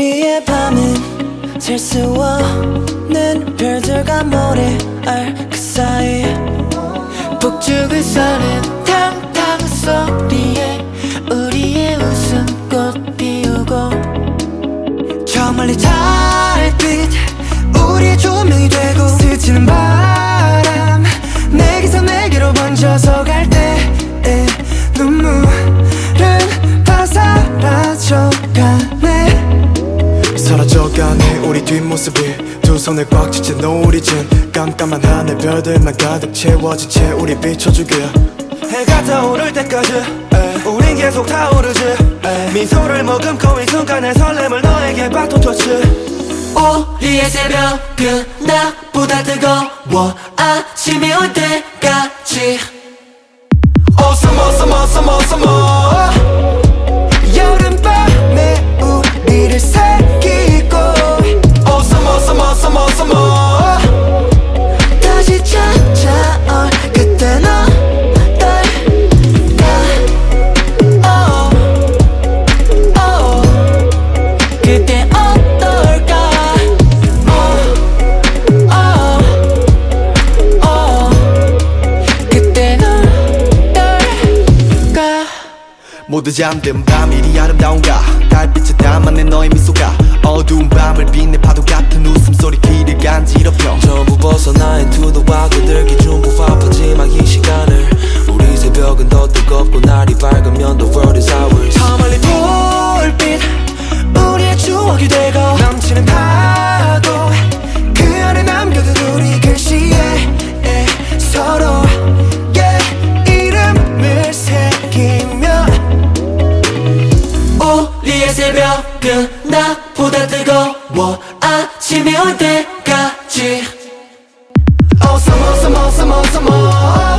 우리의 밤은 셀 수 없는 별들과 모래알 그 사이 북쪽을 서는 탕탕 소리에 우리의 웃음꽃 피우고 저 멀리 달 우리 뒷모습이 두 손을 꽉 쥐채 노을이 진 깜깜한 하늘 별들만 가득 채워진 채 우리 비춰주길. 해가 떠오를 때까지 우린 계속 타오르지 미소를 머금고 이 순간의 설렘을 너에게 바토토치 우리의 새벽은 나보다 뜨거워 아침이 올 때까지. Oh summer summer summer 모두 잠든 밤 이리 아름다운가? 달빛에 담아낸 너의 미소가 어두운 밤을 빛내 파도 같은 웃음소리 귀를 간지럽혀. 전부 벗어나인 투도와 그들기 중부 아파지만 이 시간을. 우리 새벽은 더 뜨겁고 날이 밝으면 the world is ours. 새벽은 나보다 뜨거워 아침이 올 때까지 Oh summer summer summer summer